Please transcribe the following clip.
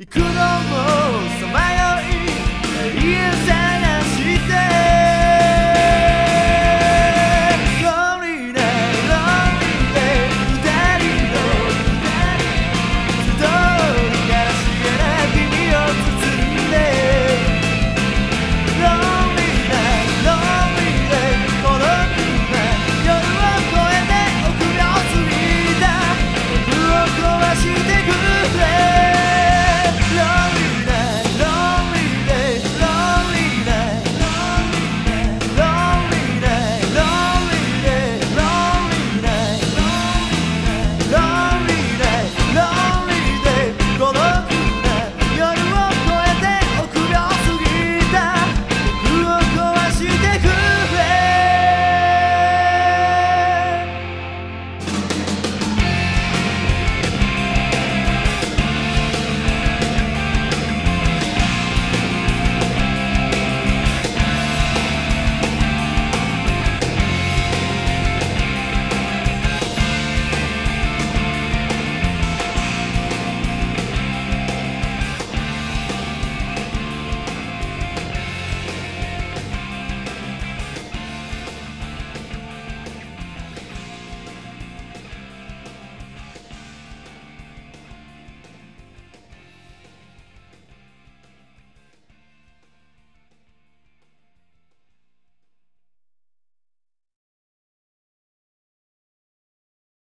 幾度もさまよ